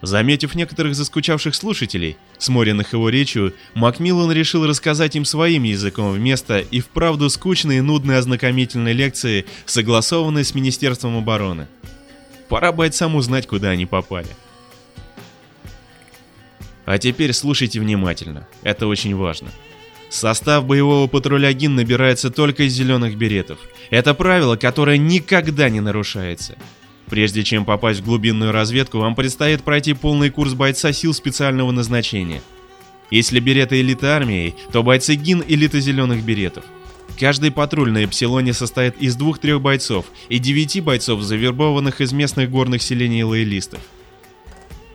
Заметив некоторых заскучавших слушателей, сморенных его речью, Макмиллан решил рассказать им своим языком вместо и вправду скучной и нудной ознакомительной лекции, согласованной с Министерством обороны. Пора бойцам узнать, куда они попали. А теперь слушайте внимательно, это очень важно. Состав боевого патруля ГИН набирается только из зеленых беретов. Это правило, которое никогда не нарушается. Прежде чем попасть в глубинную разведку, вам предстоит пройти полный курс бойца сил специального назначения. Если береты элиты армии, то бойцы ГИН элита зеленых беретов. Каждый патруль на Эпсилоне состоит из двух-трех бойцов и девяти бойцов, завербованных из местных горных селений лоялистов.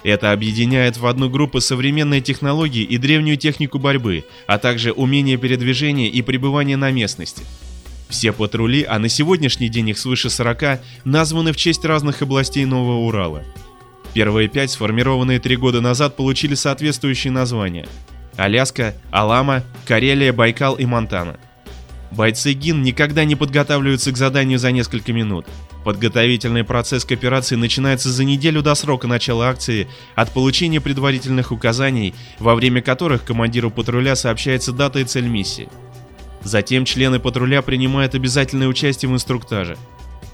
Это объединяет в одну группу современные технологии и древнюю технику борьбы, а также умение передвижения и пребывания на местности. Все патрули, а на сегодняшний день их свыше 40, названы в честь разных областей Нового Урала. Первые пять, сформированные три года назад, получили соответствующие названия. Аляска, Алама, Карелия, Байкал и Монтана. Бойцы ГИН никогда не подготавливаются к заданию за несколько минут. Подготовительный процесс к операции начинается за неделю до срока начала акции от получения предварительных указаний, во время которых командиру патруля сообщается дата и цель миссии. Затем члены патруля принимают обязательное участие в инструктаже.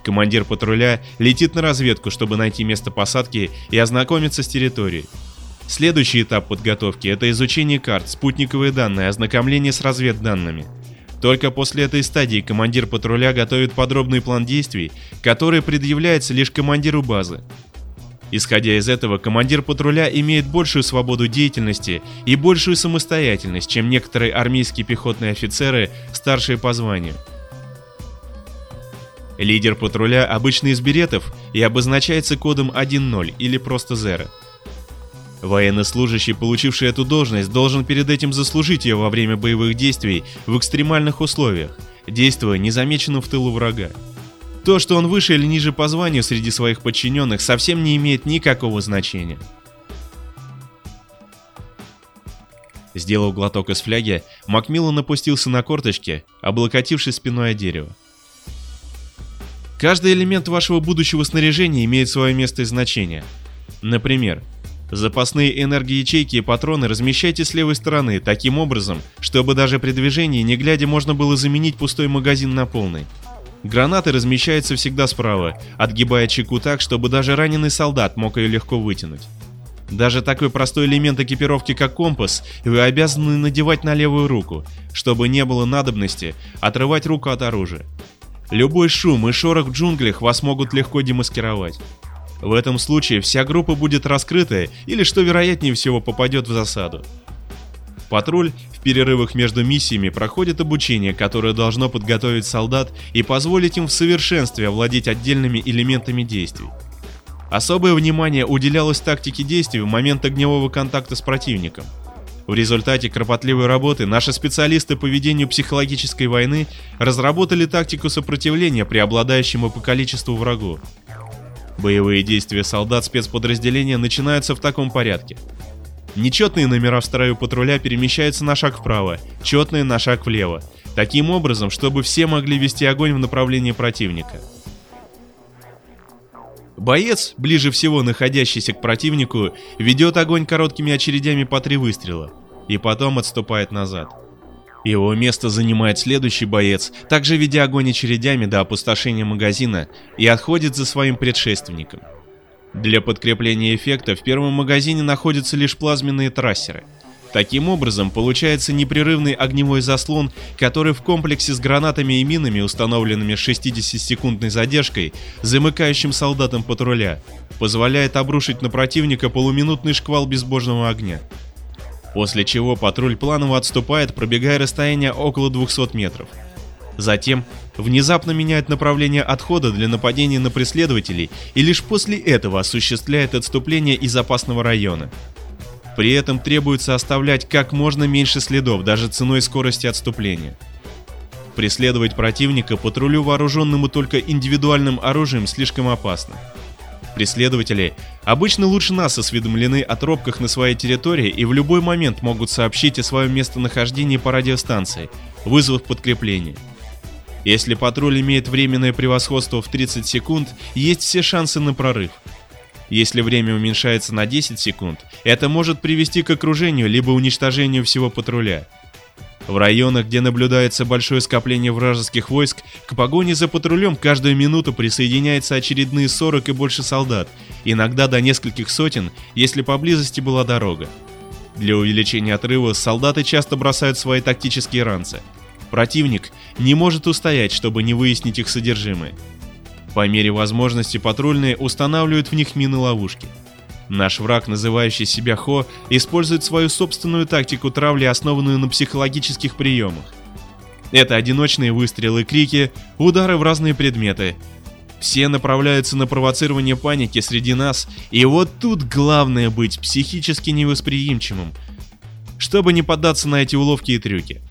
Командир патруля летит на разведку, чтобы найти место посадки и ознакомиться с территорией. Следующий этап подготовки – это изучение карт, спутниковые данные, ознакомление с разведданными. Только после этой стадии командир патруля готовит подробный план действий, который предъявляется лишь командиру базы. Исходя из этого, командир патруля имеет большую свободу деятельности и большую самостоятельность, чем некоторые армейские пехотные офицеры, старшие по званию. Лидер патруля обычно из беретов и обозначается кодом 1.0 или просто 0. Военнослужащий, получивший эту должность, должен перед этим заслужить ее во время боевых действий в экстремальных условиях, действуя незамеченным в тылу врага. То, что он выше или ниже по званию среди своих подчиненных, совсем не имеет никакого значения. Сделав глоток из фляги, Макмиллан опустился на корточки, облокотившись спиной о дерево. Каждый элемент вашего будущего снаряжения имеет свое место и значение. Например, запасные энергоячейки и патроны размещайте с левой стороны таким образом, чтобы даже при движении не глядя можно было заменить пустой магазин на полный. Гранаты размещаются всегда справа, отгибая чеку так, чтобы даже раненый солдат мог ее легко вытянуть. Даже такой простой элемент экипировки, как компас, вы обязаны надевать на левую руку, чтобы не было надобности отрывать руку от оружия. Любой шум и шорох в джунглях вас могут легко демаскировать. В этом случае вся группа будет раскрытая или, что вероятнее всего, попадет в засаду. Патруль в перерывах между миссиями проходит обучение, которое должно подготовить солдат и позволить им в совершенстве овладеть отдельными элементами действий. Особое внимание уделялось тактике действий в момент огневого контакта с противником. В результате кропотливой работы наши специалисты по ведению психологической войны разработали тактику сопротивления преобладающему по количеству врагу. Боевые действия солдат спецподразделения начинаются в таком порядке. Нечетные номера в строю патруля перемещаются на шаг вправо, четные на шаг влево, таким образом, чтобы все могли вести огонь в направлении противника. Боец, ближе всего находящийся к противнику, ведет огонь короткими очередями по три выстрела, и потом отступает назад. Его место занимает следующий боец, также ведя огонь очередями до опустошения магазина, и отходит за своим предшественником. Для подкрепления эффекта в первом магазине находятся лишь плазменные трассеры. Таким образом, получается непрерывный огневой заслон, который в комплексе с гранатами и минами, установленными с 60-секундной задержкой, замыкающим солдатам патруля, позволяет обрушить на противника полуминутный шквал безбожного огня. После чего патруль планово отступает, пробегая расстояние около 200 метров. Затем внезапно меняет направление отхода для нападения на преследователей и лишь после этого осуществляет отступление из опасного района. При этом требуется оставлять как можно меньше следов, даже ценой скорости отступления. Преследовать противника патрулю, вооруженному только индивидуальным оружием, слишком опасно. Преследователи обычно лучше нас осведомлены о тропках на своей территории и в любой момент могут сообщить о своем местонахождении по радиостанции, вызвав подкрепление. Если патруль имеет временное превосходство в 30 секунд, есть все шансы на прорыв. Если время уменьшается на 10 секунд, это может привести к окружению либо уничтожению всего патруля. В районах, где наблюдается большое скопление вражеских войск, к погоне за патрулем каждую минуту присоединяется очередные 40 и больше солдат, иногда до нескольких сотен, если поблизости была дорога. Для увеличения отрыва солдаты часто бросают свои тактические ранцы. Противник не может устоять, чтобы не выяснить их содержимое. По мере возможности патрульные устанавливают в них мины-ловушки. Наш враг, называющий себя Хо, использует свою собственную тактику травли, основанную на психологических приемах. Это одиночные выстрелы, крики, удары в разные предметы. Все направляются на провоцирование паники среди нас, и вот тут главное быть психически невосприимчивым, чтобы не поддаться на эти уловки и трюки.